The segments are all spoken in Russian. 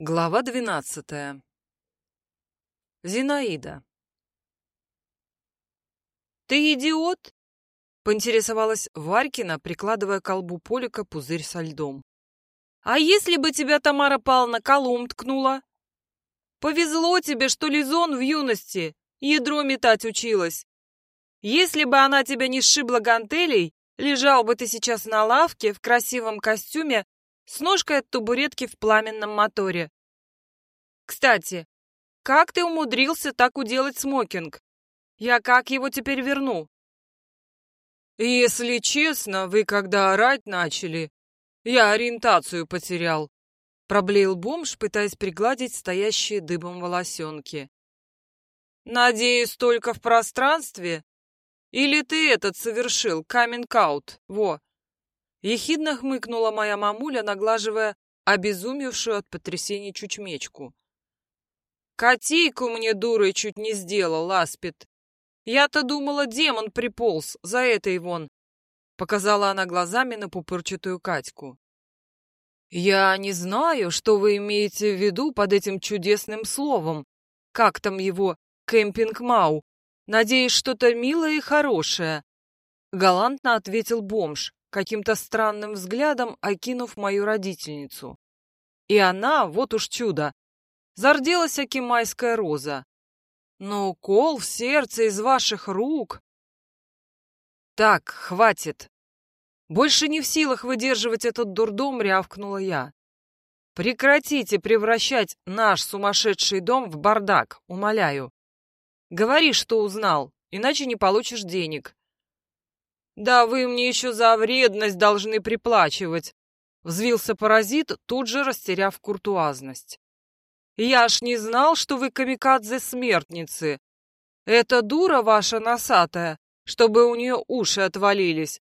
Глава двенадцатая. Зинаида. «Ты идиот?» — поинтересовалась Варькина, прикладывая к колбу Полика пузырь со льдом. «А если бы тебя Тамара Павловна колум ткнула? Повезло тебе, что Лизон в юности ядро метать училась. Если бы она тебя не сшибла гантелей, лежал бы ты сейчас на лавке в красивом костюме с ножкой от табуретки в пламенном моторе. Кстати, как ты умудрился так уделать смокинг? Я как его теперь верну? Если честно, вы когда орать начали, я ориентацию потерял. Проблеял бомж, пытаясь пригладить стоящие дыбом волосенки. Надеюсь, только в пространстве? Или ты этот совершил, каминг-аут, во? Ехидно хмыкнула моя мамуля, наглаживая обезумевшую от потрясений чучмечку. «Котейку мне дурой чуть не сделал, Аспид. Я-то думала, демон приполз, за этой вон!» Показала она глазами на пупырчатую Катьку. «Я не знаю, что вы имеете в виду под этим чудесным словом. Как там его, кемпинг-мау? Надеюсь, что-то милое и хорошее?» Галантно ответил бомж, каким-то странным взглядом окинув мою родительницу. И она, вот уж чудо, зарделась акимайская роза. Но укол в сердце из ваших рук... Так, хватит. Больше не в силах выдерживать этот дурдом, рявкнула я. Прекратите превращать наш сумасшедший дом в бардак, умоляю. Говори, что узнал, иначе не получишь денег. «Да вы мне еще за вредность должны приплачивать!» Взвился паразит, тут же растеряв куртуазность. «Я ж не знал, что вы камикадзе-смертницы. Это дура ваша носатая, чтобы у нее уши отвалились.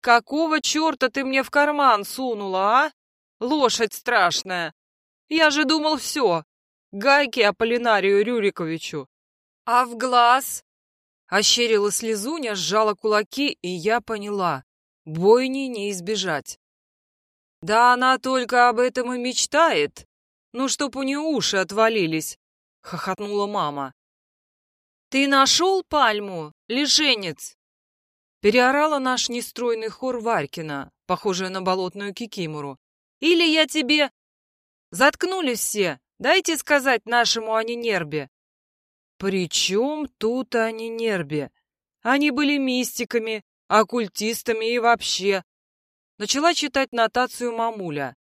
Какого черта ты мне в карман сунула, а? Лошадь страшная! Я же думал все, гайки Аполлинарию Рюриковичу. А в глаз Ощерила слезуня, сжала кулаки, и я поняла. Бойни не избежать. Да она только об этом и мечтает. Ну, чтоб у нее уши отвалились, хохотнула мама. Ты нашел пальму, лишенец? Переорала наш нестройный хор Варькина, похожая на болотную кикимору. Или я тебе... Заткнулись все, дайте сказать нашему Анинербе. «При чем тут они нерби? Они были мистиками, оккультистами и вообще...» Начала читать нотацию мамуля.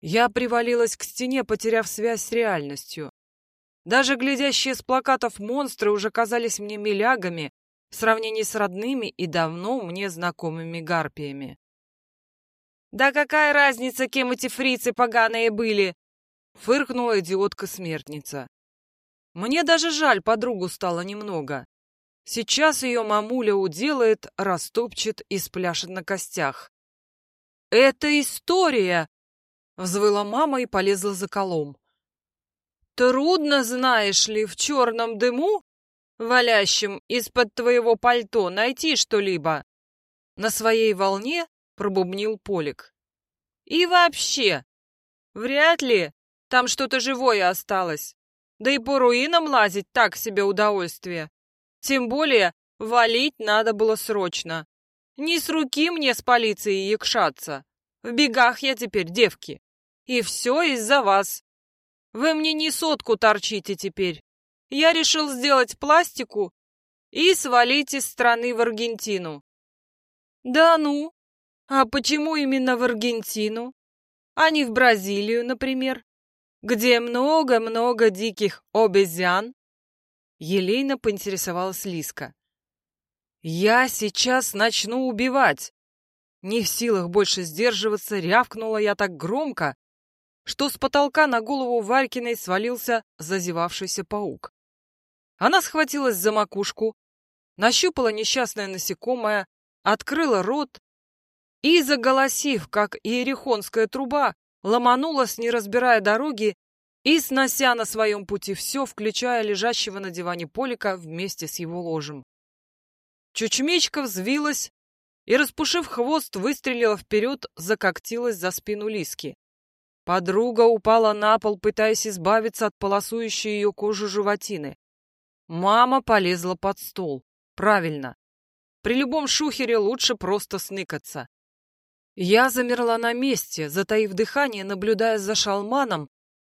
Я привалилась к стене, потеряв связь с реальностью. Даже глядящие с плакатов монстры уже казались мне милягами в сравнении с родными и давно мне знакомыми гарпиями. «Да какая разница, кем эти фрицы поганые были?» — фыркнула идиотка-смертница. Мне даже жаль подругу стало немного. Сейчас ее мамуля уделает, растопчет и спляшет на костях. «Это история!» — взвыла мама и полезла за колом. «Трудно, знаешь ли, в черном дыму, валящем из-под твоего пальто, найти что-либо?» На своей волне пробубнил Полик. «И вообще, вряд ли там что-то живое осталось. Да и по руинам лазить так себе удовольствие. Тем более валить надо было срочно. Не с руки мне с полицией якшаться. В бегах я теперь, девки. И все из-за вас. Вы мне не сотку торчите теперь. Я решил сделать пластику и свалить из страны в Аргентину. Да ну? А почему именно в Аргентину? А не в Бразилию, например? Где много-много диких обезьян?» Елейно поинтересовалась Лиска. «Я сейчас начну убивать!» Не в силах больше сдерживаться, рявкнула я так громко, что с потолка на голову Варькиной свалился зазевавшийся паук. Она схватилась за макушку, нащупала несчастное насекомое, открыла рот и, заголосив, как иерихонская труба, ломанулась, не разбирая дороги, и снося на своем пути все, включая лежащего на диване Полика вместе с его ложем. Чучмечка взвилась и, распушив хвост, выстрелила вперед, закоктилась за спину Лиски. Подруга упала на пол, пытаясь избавиться от полосующей ее кожу животины. Мама полезла под стол. Правильно. При любом шухере лучше просто сныкаться. Я замерла на месте, затаив дыхание, наблюдая за шалманом,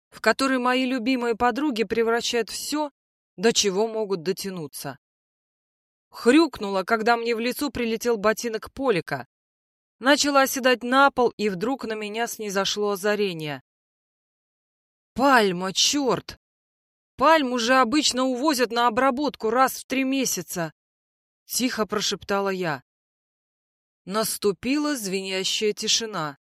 в который мои любимые подруги превращают все, до чего могут дотянуться. Хрюкнула, когда мне в лицо прилетел ботинок Полика. Начала оседать на пол, и вдруг на меня снизошло озарение. «Пальма, черт! Пальму же обычно увозят на обработку раз в три месяца!» Тихо прошептала я. Наступила звенящая тишина.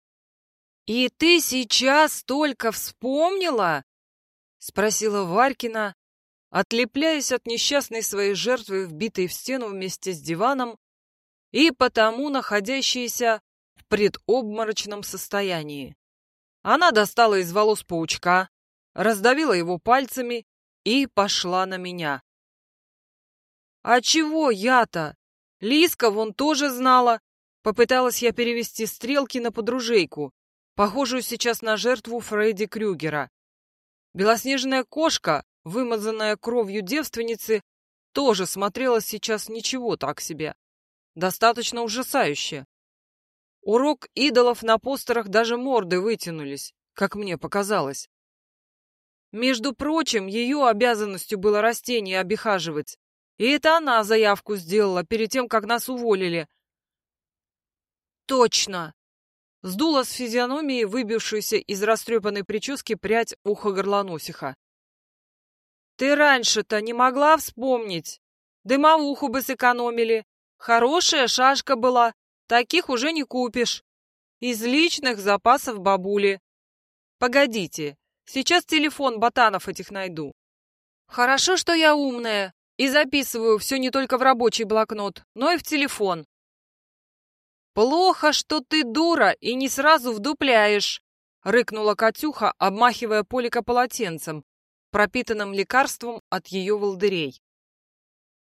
«И ты сейчас только вспомнила?» — спросила Варькина, отлепляясь от несчастной своей жертвы, вбитой в стену вместе с диваном, и потому находящейся в предобморочном состоянии. Она достала из волос паучка, раздавила его пальцами и пошла на меня. «А чего я-то? Лиска вон тоже знала». Попыталась я перевести стрелки на подружейку, похожую сейчас на жертву Фредди Крюгера. Белоснежная кошка, вымазанная кровью девственницы, тоже смотрелась сейчас ничего так себе. Достаточно ужасающе. Урок идолов на постерах даже морды вытянулись, как мне показалось. Между прочим, ее обязанностью было растение обихаживать, и это она заявку сделала перед тем, как нас уволили. Точно! Сдула с физиономии выбившуюся из растрепанной прически прядь уха горлоносиха. Ты раньше-то не могла вспомнить? Дымовуху бы сэкономили. Хорошая шашка была, таких уже не купишь. Из личных запасов бабули. Погодите, сейчас телефон ботанов этих найду. Хорошо, что я умная, и записываю все не только в рабочий блокнот, но и в телефон. Плохо, что ты дура и не сразу вдупляешь, рыкнула Катюха, обмахивая Полика полотенцем, пропитанным лекарством от ее волдырей.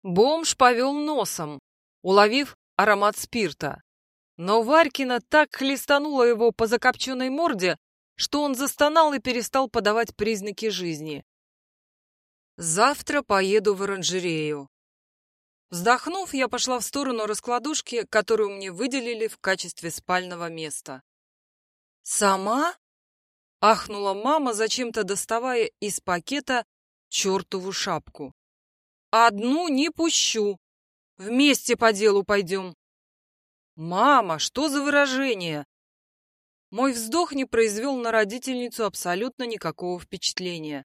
Бомж повел носом, уловив аромат спирта. Но Варькина так хлестанула его по закопченной морде, что он застонал и перестал подавать признаки жизни. Завтра поеду в оранжерею. Вздохнув, я пошла в сторону раскладушки, которую мне выделили в качестве спального места. «Сама?» — ахнула мама, зачем-то доставая из пакета чертову шапку. «Одну не пущу. Вместе по делу пойдем». «Мама, что за выражение?» Мой вздох не произвел на родительницу абсолютно никакого впечатления.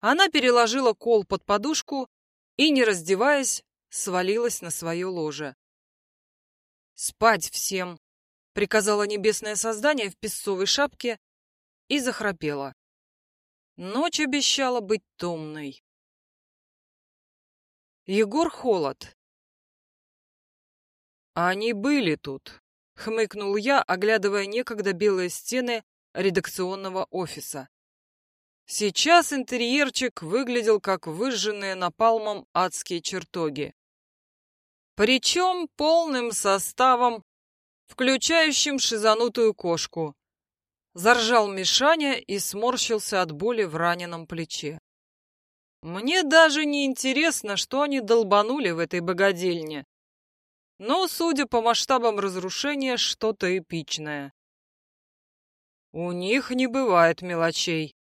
Она переложила кол под подушку и, не раздеваясь, свалилась на свое ложе. «Спать всем!» — приказала небесное создание в песцовой шапке и захрапела. Ночь обещала быть томной. Егор Холод. «Они были тут», — хмыкнул я, оглядывая некогда белые стены редакционного офиса. Сейчас интерьерчик выглядел как выжженные напалмом адские чертоги. Причем полным составом, включающим шизанутую кошку. Заржал Мишаня и сморщился от боли в раненом плече. Мне даже не интересно, что они долбанули в этой богадельне. Но, судя по масштабам разрушения, что-то эпичное. У них не бывает мелочей.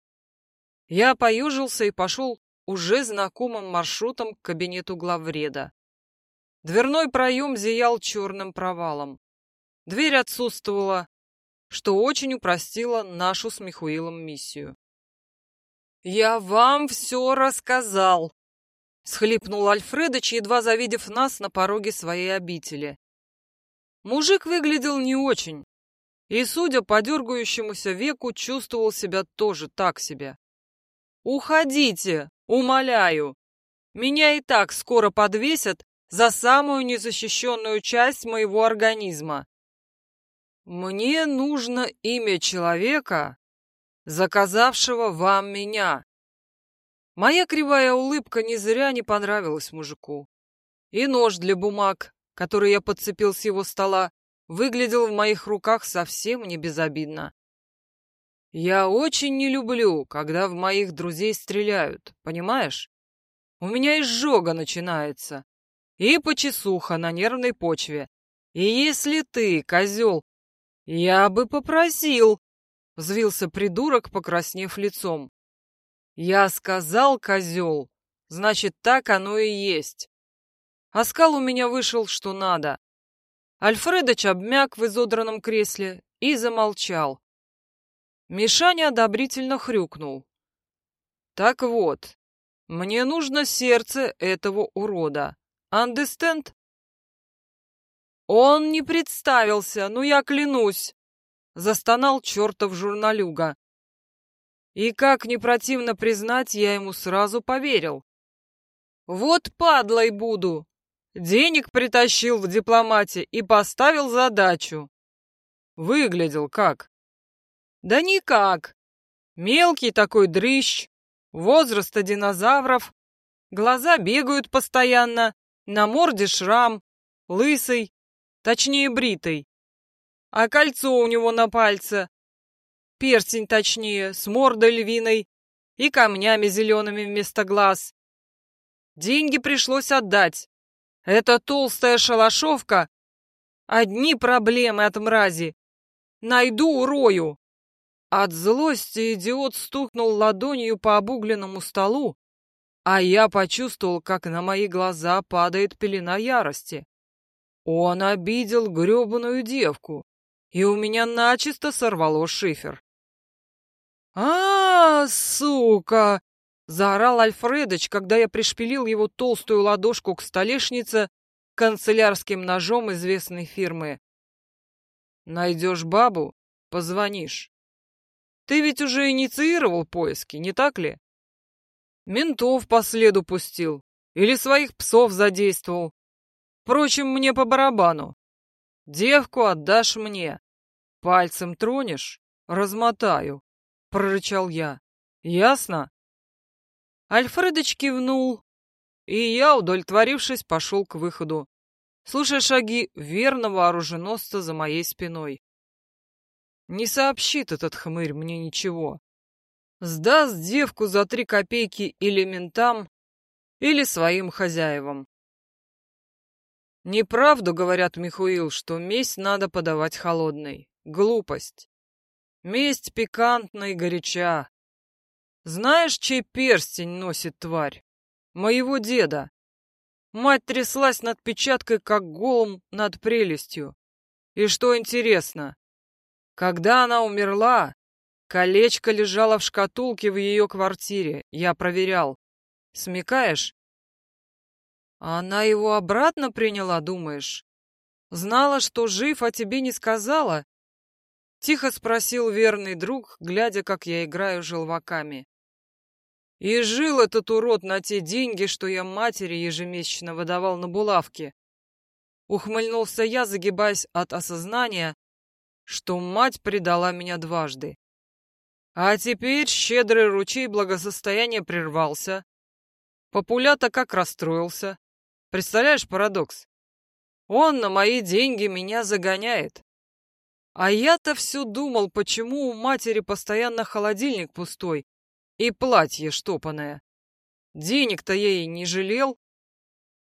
Я поюжился и пошел уже знакомым маршрутом к кабинету главреда. Дверной проем зиял черным провалом. Дверь отсутствовала, что очень упростило нашу с Михуилом миссию. «Я вам все рассказал», — схлипнул Альфредыч, едва завидев нас на пороге своей обители. Мужик выглядел не очень, и, судя по дергающемуся веку, чувствовал себя тоже так себе. «Уходите, умоляю! Меня и так скоро подвесят за самую незащищенную часть моего организма. Мне нужно имя человека, заказавшего вам меня». Моя кривая улыбка не зря не понравилась мужику. И нож для бумаг, который я подцепил с его стола, выглядел в моих руках совсем не безобидно. Я очень не люблю, когда в моих друзей стреляют, понимаешь? У меня изжога начинается. И почесуха на нервной почве. И если ты, козел, я бы попросил, взвился придурок, покраснев лицом. Я сказал, козел, значит, так оно и есть. Оскал у меня вышел, что надо. Альфредыч обмяк в изодранном кресле и замолчал. Мишаня одобрительно хрюкнул. «Так вот, мне нужно сердце этого урода. Understand?» «Он не представился, ну я клянусь!» — застонал чертов журналюга. И как не противно признать, я ему сразу поверил. «Вот падлой буду!» Денег притащил в дипломате и поставил задачу. Выглядел как? Да никак. Мелкий такой дрыщ, возраста динозавров, глаза бегают постоянно, на морде шрам, лысый, точнее бритый. А кольцо у него на пальце, перстень точнее, с мордой львиной и камнями зелеными вместо глаз. Деньги пришлось отдать. Эта толстая шалашовка — одни проблемы от мрази. Найду, урою. От злости идиот стукнул ладонью по обугленному столу, а я почувствовал, как на мои глаза падает пелена ярости. Он обидел грёбаную девку, и у меня начисто сорвало шифер. а, сука!» — заорал Альфредыч, когда я пришпилил его толстую ладошку к столешнице канцелярским ножом известной фирмы. «Найдешь бабу — позвонишь. Ты ведь уже инициировал поиски, не так ли? Ментов по следу пустил или своих псов задействовал. Впрочем, мне по барабану. Девку отдашь мне. Пальцем тронешь — размотаю, — прорычал я. Ясно? Альфредыч кивнул, и я, удовлетворившись, пошел к выходу, слушая шаги верного оруженосца за моей спиной. Не сообщит этот хмырь мне ничего. Сдаст девку за три копейки или ментам, или своим хозяевам. Неправду говорят, Михуил, что месть надо подавать холодной. Глупость. Месть пикантна и горяча. Знаешь, чей перстень носит тварь? Моего деда. Мать тряслась над печаткой, как голым над прелестью. И что интересно, когда она умерла, колечко лежало в шкатулке в ее квартире. Я проверял. Смекаешь? Она его обратно приняла, думаешь? Знала, что жив, а тебе не сказала? Тихо спросил верный друг, глядя, как я играю желваками. И жил этот урод на те деньги, что я матери ежемесячно выдавал на булавки. Ухмыльнулся я, загибаясь от осознания, что мать предала меня дважды. А теперь щедрый ручей благосостояния прервался. Популята как расстроился. Представляешь парадокс? Он на мои деньги меня загоняет. А я-то все думал, почему у матери постоянно холодильник пустой и платье штопанное. Денег-то ей не жалел.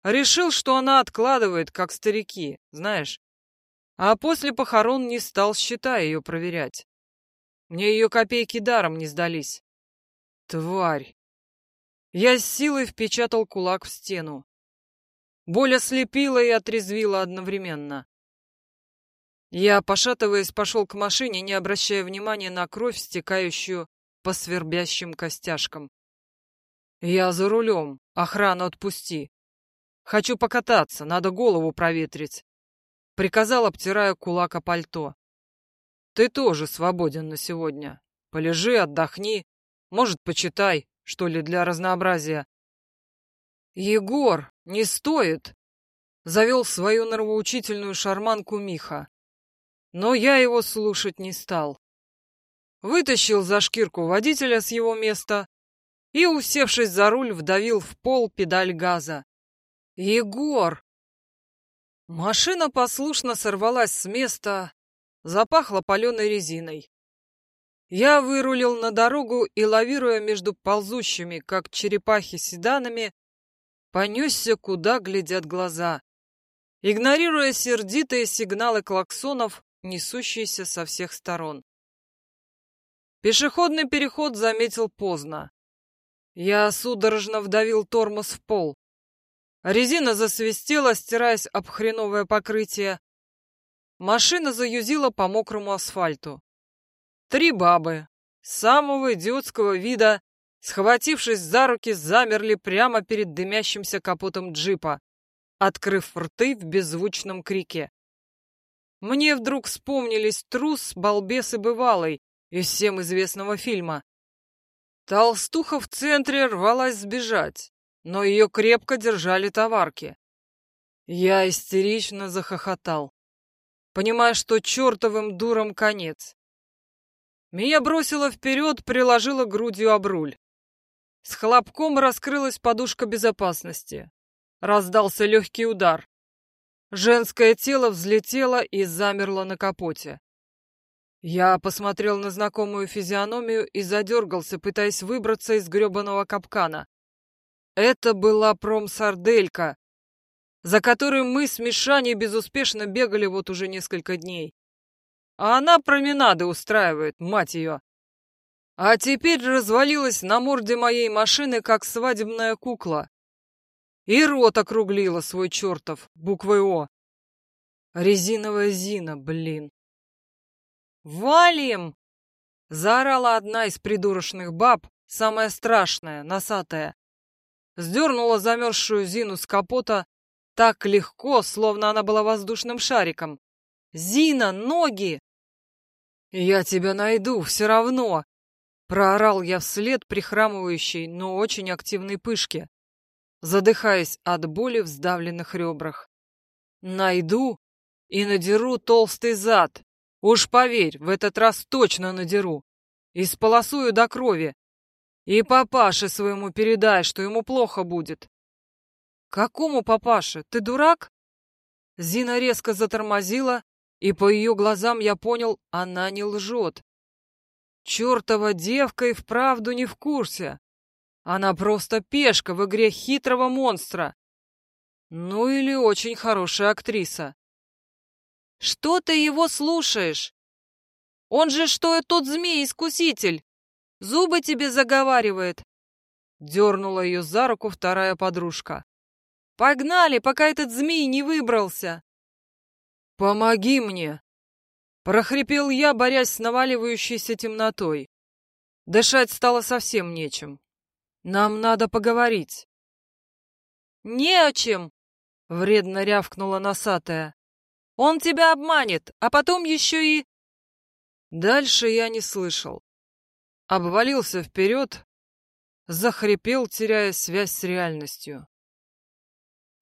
Решил, что она откладывает, как старики, знаешь. А после похорон не стал счета ее проверять. Мне ее копейки даром не сдались. Тварь! Я с силой впечатал кулак в стену. Боль ослепила и отрезвила одновременно. Я, пошатываясь, пошел к машине, не обращая внимания на кровь, стекающую по свербящим костяшкам. «Я за рулем. Охрану отпусти. Хочу покататься, надо голову проветрить приказал, обтирая кулак о пальто. Ты тоже свободен на сегодня. Полежи, отдохни, может, почитай, что ли, для разнообразия. Егор, не стоит, завел свою нравоучительную шарманку Миха. Но я его слушать не стал. Вытащил за шкирку водителя с его места и, усевшись за руль, вдавил в пол педаль газа. «Егор!» Машина послушно сорвалась с места, запахла паленой резиной. Я вырулил на дорогу и, лавируя между ползущими, как черепахи седанами, понесся, куда глядят глаза, игнорируя сердитые сигналы клаксонов, несущиеся со всех сторон. Пешеходный переход заметил поздно. Я судорожно вдавил тормоз в пол. Резина засвистела, стираясь об хреновое покрытие. Машина заюзила по мокрому асфальту. Три бабы, самого идиотского вида, схватившись за руки, замерли прямо перед дымящимся капотом джипа, открыв рты в беззвучном крике. Мне вдруг вспомнились трус, балбес и бывалый из всем известного фильма. Толстуха в центре рвалась сбежать, но ее крепко держали товарки. Я истерично захохотал, понимая, что чертовым дурам конец. Меня бросило вперед, приложило грудью об руль. С хлопком раскрылась подушка безопасности. Раздался легкий удар. Женское тело взлетело и замерло на капоте. Я посмотрел на знакомую физиономию и задергался, пытаясь выбраться из гребаного капкана. Это была промсарделька, за которой мы с Мишаней безуспешно бегали вот уже несколько дней. А она променады устраивает, мать ее. А теперь развалилась на морде моей машины, как свадебная кукла. И рот округлила свой чертов, буквой О. Резиновая Зина, блин. «Валим!» — заорала одна из придурочных баб, самая страшная, носатая. Сдернула замерзшую Зину с капота так легко, словно она была воздушным шариком. «Зина, ноги!» «Я тебя найду, все равно!» Проорал я вслед прихрамывающей, но очень активной пышке, задыхаясь от боли в сдавленных ребрах. «Найду и надеру толстый зад. Уж поверь, в этот раз точно надеру. И сполосую до крови. И папаше своему передай, что ему плохо будет». «Какому папаше? Ты дурак?» Зина резко затормозила, и по ее глазам я понял, она не лжет. Чертова девка и вправду не в курсе. Она просто пешка в игре хитрого монстра. Ну или очень хорошая актриса. Что ты его слушаешь? Он же что, тот змей-искуситель? Зубы тебе заговаривает. Дернула ее за руку вторая подружка. Погнали, пока этот змей не выбрался. «Помоги мне!» Прохрипел я, борясь с наваливающейся темнотой. Дышать стало совсем нечем. Нам надо поговорить. «Не о чем!» — вредно рявкнула носатая. «Он тебя обманет, а потом еще и...» Дальше я не слышал. Обвалился вперед, захрипел, теряя связь с реальностью.